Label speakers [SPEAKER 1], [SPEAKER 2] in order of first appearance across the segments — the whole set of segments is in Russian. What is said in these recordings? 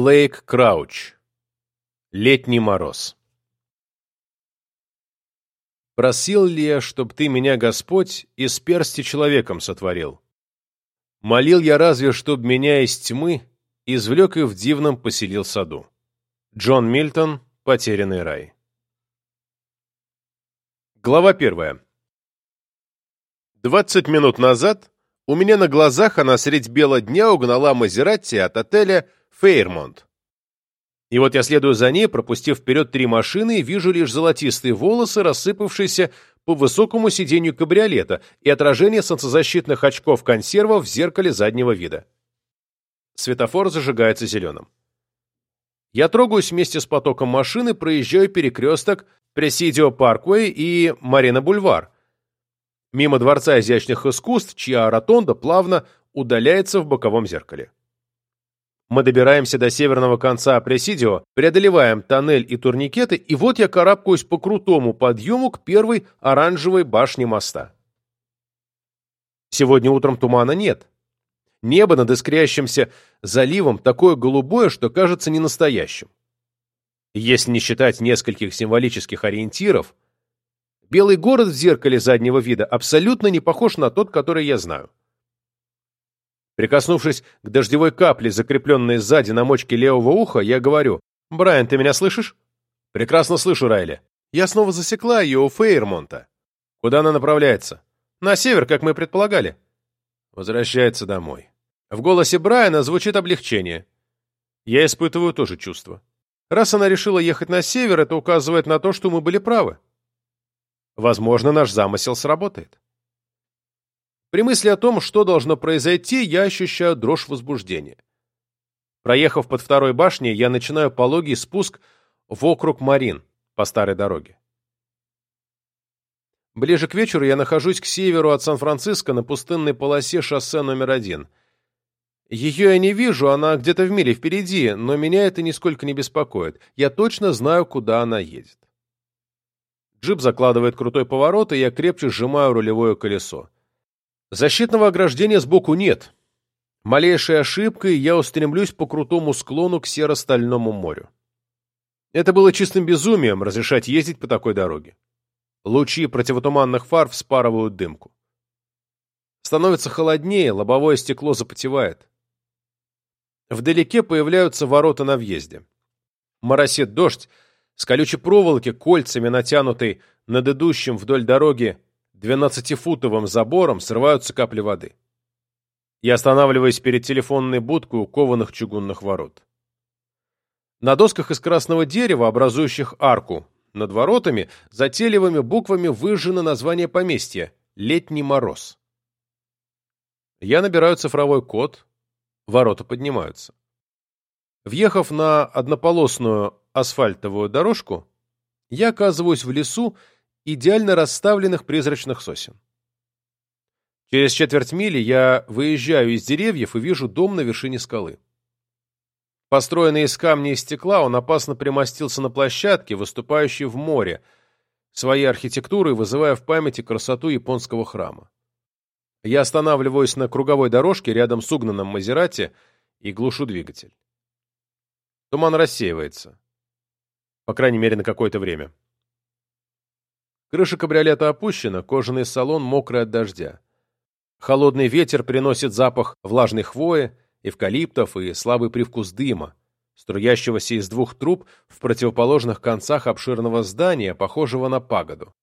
[SPEAKER 1] Блейк Крауч. Летний мороз. Просил ли я, чтоб ты меня, Господь, из персти человеком сотворил? Молил я разве, чтоб меня из тьмы извлек и в дивном поселил саду? Джон Мильтон. Потерянный рай. Глава первая. Двадцать минут назад у меня на глазах она средь бела дня угнала Мазератти от отеля Фейрмонт. И вот я следую за ней, пропустив вперед три машины, и вижу лишь золотистые волосы, рассыпавшиеся по высокому сиденью кабриолета и отражение солнцезащитных очков консерва в зеркале заднего вида. Светофор зажигается зеленым. Я трогаюсь вместе с потоком машины, проезжаю перекресток Пресидио Парквей и Марина Бульвар. Мимо Дворца изящных искусств, чья ротонда плавно удаляется в боковом зеркале. Мы добираемся до северного конца Пресидио, преодолеваем тоннель и турникеты, и вот я карабкаюсь по крутому подъему к первой оранжевой башне моста. Сегодня утром тумана нет. Небо над искрящимся заливом такое голубое, что кажется ненастоящим. Если не считать нескольких символических ориентиров, белый город в зеркале заднего вида абсолютно не похож на тот, который я знаю. Прикоснувшись к дождевой капле, закрепленной сзади на мочке левого уха, я говорю, «Брайан, ты меня слышишь?» «Прекрасно слышу, Райли. Я снова засекла ее у Фейермонта». «Куда она направляется?» «На север, как мы предполагали». Возвращается домой. В голосе Брайана звучит облегчение. Я испытываю тоже чувство. Раз она решила ехать на север, это указывает на то, что мы были правы. Возможно, наш замысел сработает. При мысли о том, что должно произойти, я ощущаю дрожь возбуждения. Проехав под второй башней, я начинаю пологий спуск в округ Марин по старой дороге. Ближе к вечеру я нахожусь к северу от Сан-Франциско на пустынной полосе шоссе номер один. Ее я не вижу, она где-то в миле впереди, но меня это нисколько не беспокоит. Я точно знаю, куда она едет. Джип закладывает крутой поворот, и я крепче сжимаю рулевое колесо. Защитного ограждения сбоку нет. Малейшей ошибкой я устремлюсь по крутому склону к серо-стальному морю. Это было чистым безумием разрешать ездить по такой дороге. Лучи противотуманных фар вспарывают дымку. Становится холоднее, лобовое стекло запотевает. Вдалеке появляются ворота на въезде. Моросит дождь, с колючей проволоки, кольцами натянутой над идущим вдоль дороги двенадцатифутовым забором срываются капли воды. Я останавливаюсь перед телефонной будкой у кованых чугунных ворот. На досках из красного дерева, образующих арку, над воротами затейливыми буквами выжжено название поместья «Летний мороз». Я набираю цифровой код, ворота поднимаются. Въехав на однополосную асфальтовую дорожку, я оказываюсь в лесу идеально расставленных призрачных сосен. Через четверть мили я выезжаю из деревьев и вижу дом на вершине скалы. Построенный из камня и стекла, он опасно примостился на площадке, выступающей в море, своей архитектурой вызывая в памяти красоту японского храма. Я останавливаюсь на круговой дорожке рядом с угнанным Мазерати и глушу двигатель. Туман рассеивается. По крайней мере, на какое-то время. Крыша кабриолета опущена, кожаный салон мокрый от дождя. Холодный ветер приносит запах влажной хвои, эвкалиптов и слабый привкус дыма, струящегося из двух труб в противоположных концах обширного здания, похожего на пагоду.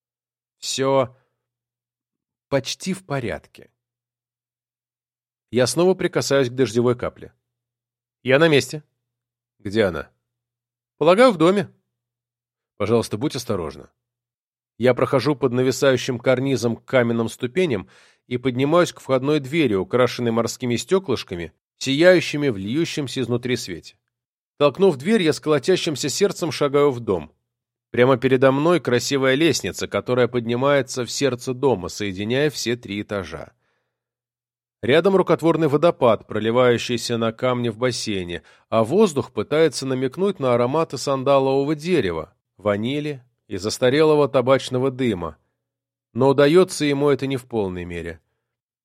[SPEAKER 1] Все почти в порядке. Я снова прикасаюсь к дождевой капле. Я на месте. Где она? Полагаю, в доме. Пожалуйста, будь осторожна. Я прохожу под нависающим карнизом к каменным ступеням и поднимаюсь к входной двери, украшенной морскими стеклышками, сияющими в льющемся изнутри свете. Толкнув дверь, я с колотящимся сердцем шагаю в дом. Прямо передо мной красивая лестница, которая поднимается в сердце дома, соединяя все три этажа. Рядом рукотворный водопад, проливающийся на камни в бассейне, а воздух пытается намекнуть на ароматы сандалового дерева, ванили, и застарелого табачного дыма, но удается ему это не в полной мере.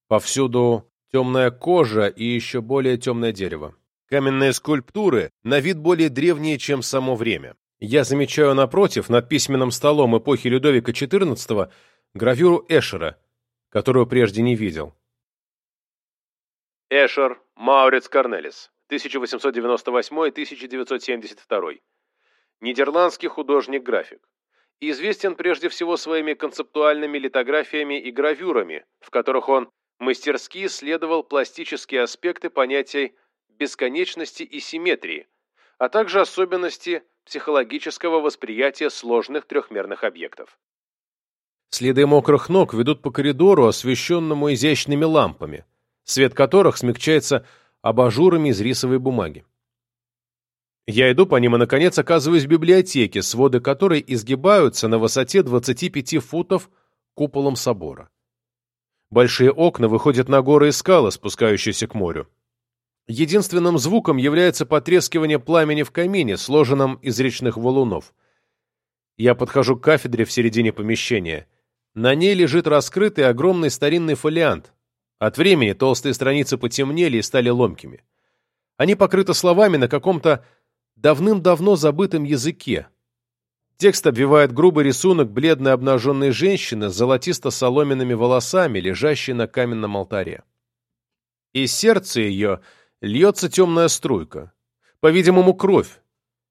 [SPEAKER 1] Повсюду темная кожа и еще более темное дерево. Каменные скульптуры на вид более древние, чем само время. Я замечаю напротив, над письменным столом эпохи Людовика XIV, гравюру Эшера, которую прежде не видел. Эшер Маурец Корнелис, 1898-1972. Нидерландский художник-график. Известен прежде всего своими концептуальными литографиями и гравюрами, в которых он мастерски исследовал пластические аспекты понятий бесконечности и симметрии, а также особенности психологического восприятия сложных трехмерных объектов. Следы мокрых ног ведут по коридору, освещенному изящными лампами, свет которых смягчается абажурами из рисовой бумаги. Я иду по ним и, наконец, оказываюсь в библиотеке, своды которой изгибаются на высоте 25 футов куполом собора. Большие окна выходят на горы и скалы, спускающиеся к морю. Единственным звуком является потрескивание пламени в камине, сложенном из речных валунов. Я подхожу к кафедре в середине помещения. На ней лежит раскрытый огромный старинный фолиант. От времени толстые страницы потемнели и стали ломкими. Они покрыты словами на каком-то давным-давно забытом языке. Текст обвивает грубый рисунок бледной обнаженной женщины с золотисто-соломенными волосами, лежащей на каменном алтаре. Из сердца ее льется темная струйка, по-видимому, кровь,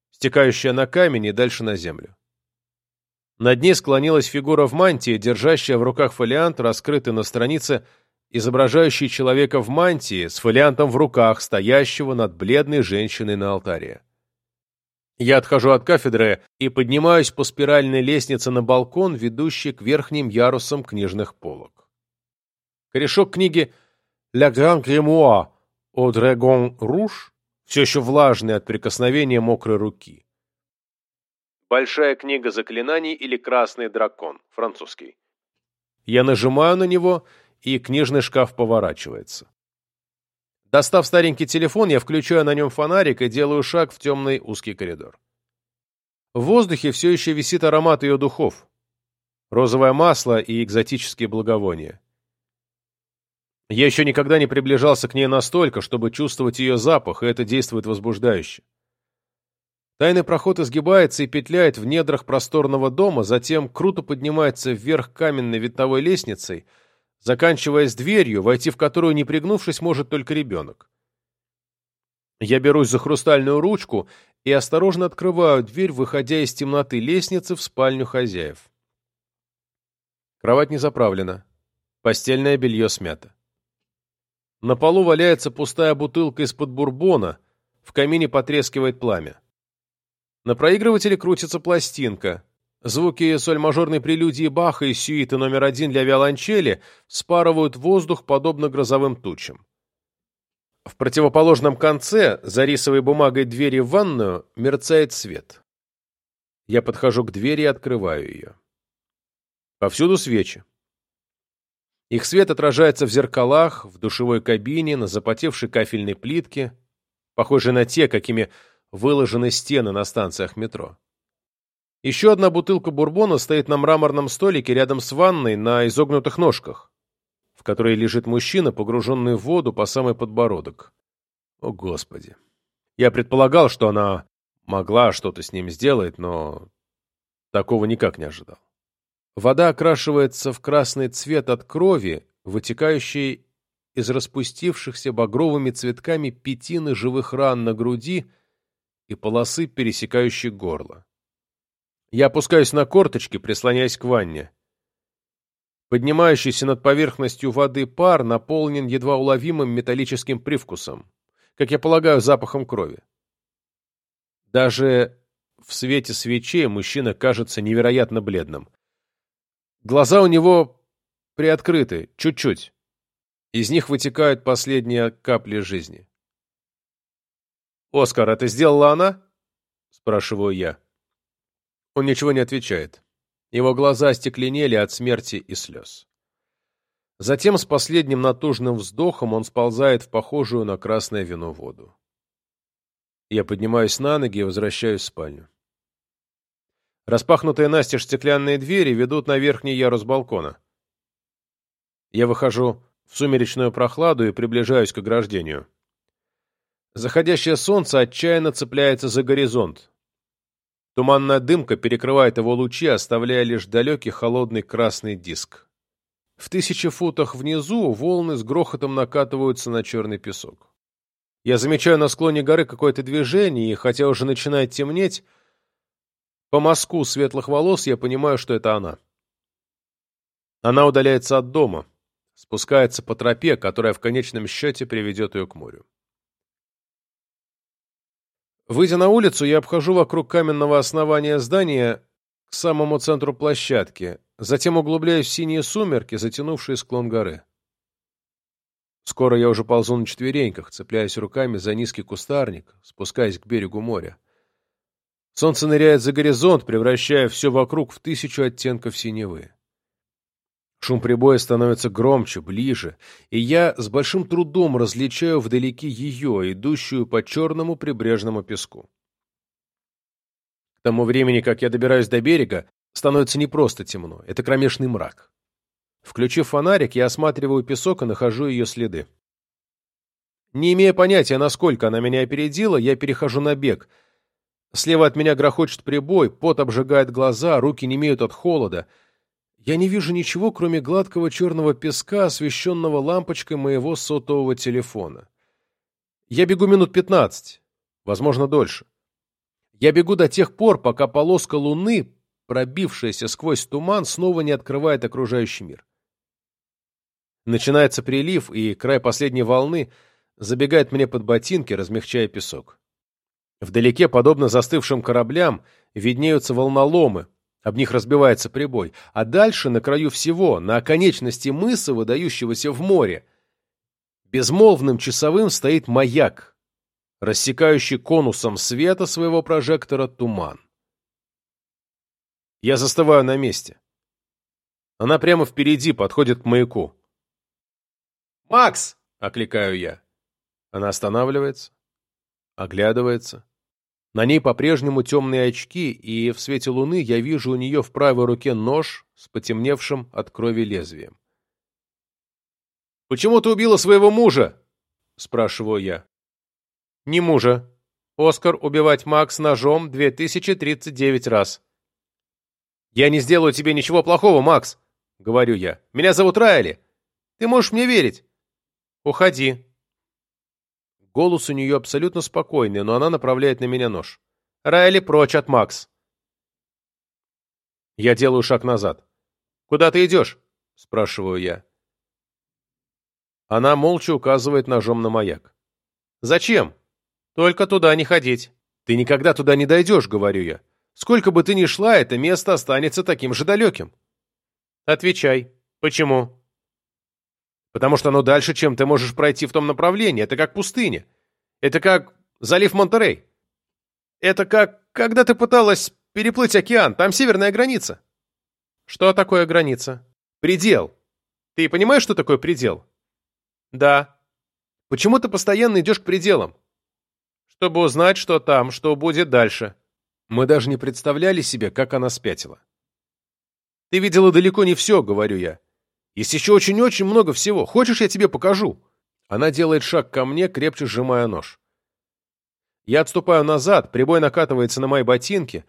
[SPEAKER 1] стекающая на камень и дальше на землю. Над ней склонилась фигура в мантии, держащая в руках фолиант, раскрытый на странице, изображающий человека в мантии с фолиантом в руках, стоящего над бледной женщиной на алтаре. Я отхожу от кафедры и поднимаюсь по спиральной лестнице на балкон, ведущий к верхним ярусам книжных полок. Корешок книги «La Grand Grimoire» от Драгон Руш все еще влажный от прикосновения мокрой руки. Большая книга заклинаний или Красный дракон, французский. Я нажимаю на него, и книжный шкаф поворачивается. Достав старенький телефон, я включаю на нем фонарик и делаю шаг в темный узкий коридор. В воздухе все еще висит аромат ее духов. Розовое масло и экзотические благовония. Я еще никогда не приближался к ней настолько, чтобы чувствовать ее запах, и это действует возбуждающе. Тайный проход изгибается и петляет в недрах просторного дома, затем круто поднимается вверх каменной винтовой лестницей — заканчиваясь дверью, войти в которую, не пригнувшись, может только ребенок. Я берусь за хрустальную ручку и осторожно открываю дверь, выходя из темноты лестницы в спальню хозяев. Кровать не заправлена. Постельное белье смято. На полу валяется пустая бутылка из-под бурбона, в камине потрескивает пламя. На проигрывателе крутится пластинка. Звуки соль-мажорной прелюдии Баха и сюиты номер один для виолончели спарывают воздух, подобно грозовым тучам. В противоположном конце, за рисовой бумагой двери в ванную, мерцает свет. Я подхожу к двери и открываю ее. Повсюду свечи. Их свет отражается в зеркалах, в душевой кабине, на запотевшей кафельной плитке, похожей на те, какими выложены стены на станциях метро. Еще одна бутылка бурбона стоит на мраморном столике рядом с ванной на изогнутых ножках, в которой лежит мужчина, погруженный в воду по самый подбородок. О, Господи! Я предполагал, что она могла что-то с ним сделать, но такого никак не ожидал. Вода окрашивается в красный цвет от крови, вытекающей из распустившихся багровыми цветками пятины живых ран на груди и полосы, пересекающей горло. Я опускаюсь на корточки, прислоняясь к ванне. Поднимающийся над поверхностью воды пар наполнен едва уловимым металлическим привкусом, как я полагаю, запахом крови. Даже в свете свечей мужчина кажется невероятно бледным. Глаза у него приоткрыты, чуть-чуть. Из них вытекают последние капли жизни. «Оскар, это сделала она?» — спрашиваю я. Он ничего не отвечает. Его глаза остекленели от смерти и слез. Затем с последним натужным вздохом он сползает в похожую на красное вино воду. Я поднимаюсь на ноги и возвращаюсь в спальню. Распахнутые настежь стеклянные двери ведут на верхний ярус балкона. Я выхожу в сумеречную прохладу и приближаюсь к ограждению. Заходящее солнце отчаянно цепляется за горизонт. Туманная дымка перекрывает его лучи, оставляя лишь далекий холодный красный диск. В тысячи футах внизу волны с грохотом накатываются на черный песок. Я замечаю на склоне горы какое-то движение, и хотя уже начинает темнеть, по мазку светлых волос я понимаю, что это она. Она удаляется от дома, спускается по тропе, которая в конечном счете приведет ее к морю. Выйдя на улицу, я обхожу вокруг каменного основания здания к самому центру площадки, затем углубляюсь в синие сумерки, затянувшие склон горы. Скоро я уже ползу на четвереньках, цепляясь руками за низкий кустарник, спускаясь к берегу моря. Солнце ныряет за горизонт, превращая все вокруг в тысячу оттенков синевы. Шум прибоя становится громче, ближе, и я с большим трудом различаю вдалеке ее, идущую по черному прибрежному песку. К тому времени, как я добираюсь до берега, становится не просто темно, это кромешный мрак. Включив фонарик, я осматриваю песок и нахожу ее следы. Не имея понятия, насколько она меня опередила, я перехожу на бег. Слева от меня грохочет прибой, пот обжигает глаза, руки не имеют от холода — я не вижу ничего, кроме гладкого черного песка, освещенного лампочкой моего сотового телефона. Я бегу минут пятнадцать, возможно, дольше. Я бегу до тех пор, пока полоска луны, пробившаяся сквозь туман, снова не открывает окружающий мир. Начинается прилив, и край последней волны забегает мне под ботинки, размягчая песок. Вдалеке, подобно застывшим кораблям, виднеются волноломы, об них разбивается прибой. А дальше, на краю всего, на оконечности мыса, выдающегося в море, безмолвным часовым стоит маяк, рассекающий конусом света своего прожектора туман. Я застываю на месте. Она прямо впереди подходит к маяку. «Макс!» — окликаю я. Она останавливается, оглядывается. На ней по-прежнему темные очки, и в свете луны я вижу у нее в правой руке нож с потемневшим от крови лезвием. «Почему ты убила своего мужа?» — спрашиваю я. «Не мужа. Оскар убивать Макс ножом 2039 раз». «Я не сделаю тебе ничего плохого, Макс», — говорю я. «Меня зовут Райли. Ты можешь мне верить?» «Уходи», Голос у нее абсолютно спокойный, но она направляет на меня нож. «Райли, прочь от Макс!» Я делаю шаг назад. «Куда ты идешь?» — спрашиваю я. Она молча указывает ножом на маяк. «Зачем? Только туда не ходить. Ты никогда туда не дойдешь», — говорю я. «Сколько бы ты ни шла, это место останется таким же далеким». «Отвечай. Почему?» Потому что оно дальше, чем ты можешь пройти в том направлении. Это как пустыня. Это как залив Монтерей. Это как, когда ты пыталась переплыть океан. Там северная граница. Что такое граница? Предел. Ты понимаешь, что такое предел? Да. Почему ты постоянно идешь к пределам? Чтобы узнать, что там, что будет дальше. Мы даже не представляли себе, как она спятила. Ты видела далеко не все, говорю я. Есть еще очень-очень много всего. Хочешь, я тебе покажу?» Она делает шаг ко мне, крепче сжимая нож. Я отступаю назад, прибой накатывается на мои ботинки,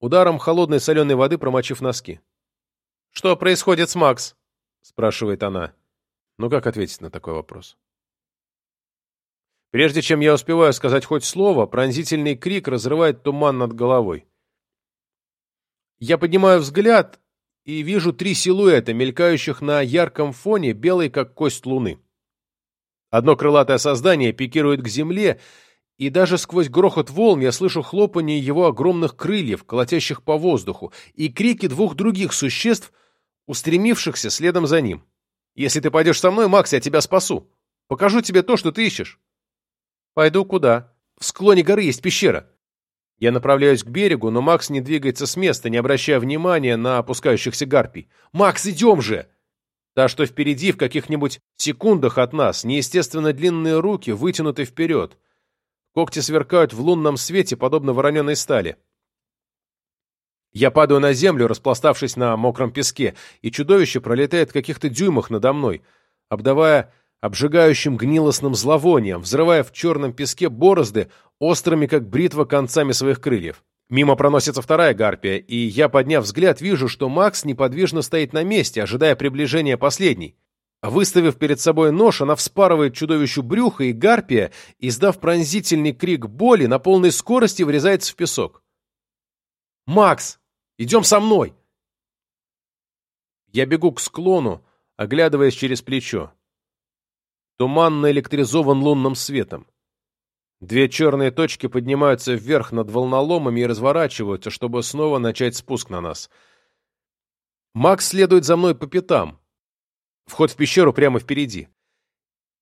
[SPEAKER 1] ударом холодной соленой воды промочив носки. «Что происходит с Макс?» — спрашивает она. Ну как ответить на такой вопрос? Прежде чем я успеваю сказать хоть слово, пронзительный крик разрывает туман над головой. Я поднимаю взгляд и вижу три силуэта, мелькающих на ярком фоне, белой как кость луны. Одно крылатое создание пикирует к земле, и даже сквозь грохот волн я слышу хлопанье его огромных крыльев, колотящих по воздуху, и крики двух других существ, устремившихся следом за ним. «Если ты пойдешь со мной, Макс, я тебя спасу. Покажу тебе то, что ты ищешь». «Пойду куда?» «В склоне горы есть пещера. Я направляюсь к берегу, но Макс не двигается с места, не обращая внимания на опускающихся гарпий. «Макс, идем же!» Та, что впереди, в каких-нибудь секундах от нас, неестественно длинные руки вытянуты вперед. Когти сверкают в лунном свете, подобно вороненой стали. Я падаю на землю, распластавшись на мокром песке, и чудовище пролетает в каких-то дюймах надо мной, обдавая обжигающим гнилостным зловонием, взрывая в черном песке борозды острыми, как бритва, концами своих крыльев. Мимо проносится вторая гарпия, и я, подняв взгляд, вижу, что Макс неподвижно стоит на месте, ожидая приближения последней. Выставив перед собой нож, она вспарывает чудовищу брюхо, и гарпия, издав пронзительный крик боли, на полной скорости врезается в песок. «Макс, идем со мной!» Я бегу к склону, оглядываясь через плечо. Туман наэлектризован лунным светом. Две черные точки поднимаются вверх над волноломами и разворачиваются, чтобы снова начать спуск на нас. Макс следует за мной по пятам. Вход в пещеру прямо впереди.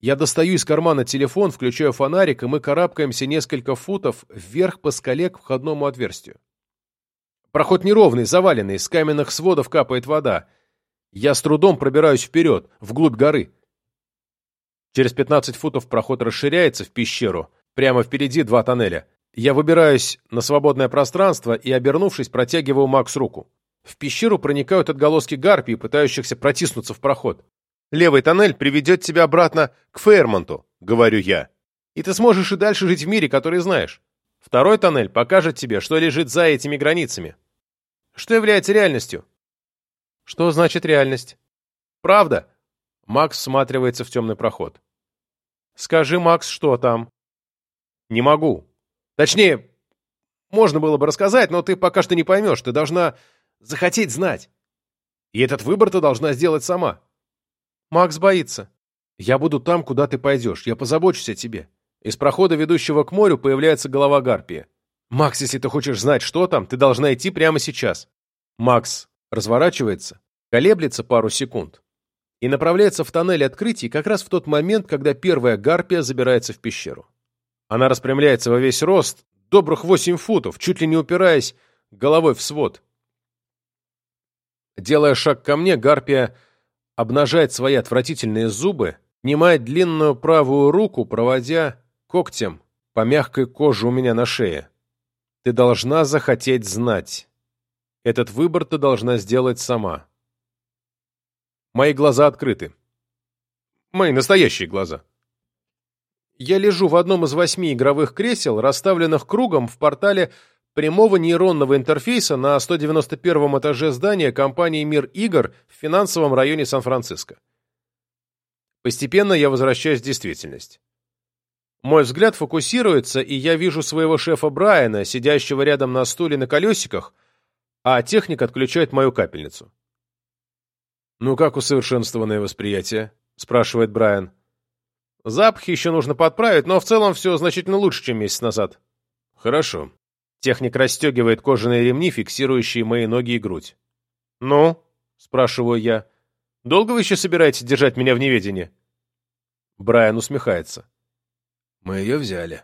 [SPEAKER 1] Я достаю из кармана телефон, включаю фонарик, и мы карабкаемся несколько футов вверх по скале к входному отверстию. Проход неровный, заваленный, с каменных сводов капает вода. Я с трудом пробираюсь вперед, вглубь горы. Через 15 футов проход расширяется в пещеру, Прямо впереди два тоннеля. Я выбираюсь на свободное пространство и, обернувшись, протягиваю Макс руку. В пещеру проникают отголоски гарпий, пытающихся протиснуться в проход. «Левый тоннель приведет тебя обратно к Фейрмонту», — говорю я. «И ты сможешь и дальше жить в мире, который знаешь. Второй тоннель покажет тебе, что лежит за этими границами. Что является реальностью?» «Что значит реальность?» «Правда». Макс всматривается в темный проход. «Скажи, Макс, что там?» Не могу. Точнее, можно было бы рассказать, но ты пока что не поймешь. Ты должна захотеть знать. И этот выбор ты должна сделать сама. Макс боится. Я буду там, куда ты пойдешь. Я позабочусь о тебе. Из прохода, ведущего к морю, появляется голова Гарпия. Макс, если ты хочешь знать, что там, ты должна идти прямо сейчас. Макс разворачивается, колеблется пару секунд и направляется в тоннель открытий как раз в тот момент, когда первая Гарпия забирается в пещеру. Она распрямляется во весь рост, добрых восемь футов, чуть ли не упираясь головой в свод. Делая шаг ко мне, Гарпия обнажает свои отвратительные зубы, немает длинную правую руку, проводя когтем по мягкой коже у меня на шее. Ты должна захотеть знать. Этот выбор ты должна сделать сама. Мои глаза открыты. Мои настоящие глаза. Я лежу в одном из восьми игровых кресел, расставленных кругом в портале прямого нейронного интерфейса на 191 этаже здания компании «Мир игр» в финансовом районе Сан-Франциско. Постепенно я возвращаюсь в действительность. Мой взгляд фокусируется, и я вижу своего шефа Брайана, сидящего рядом на стуле на колесиках, а техник отключает мою капельницу. «Ну как усовершенствованное восприятие?» – спрашивает Брайан. Запахи еще нужно подправить, но в целом все значительно лучше, чем месяц назад. Хорошо. Техник расстегивает кожаные ремни, фиксирующие мои ноги и грудь. «Ну?» — спрашиваю я. «Долго вы еще собираетесь держать меня в неведении?» Брайан усмехается. «Мы ее взяли».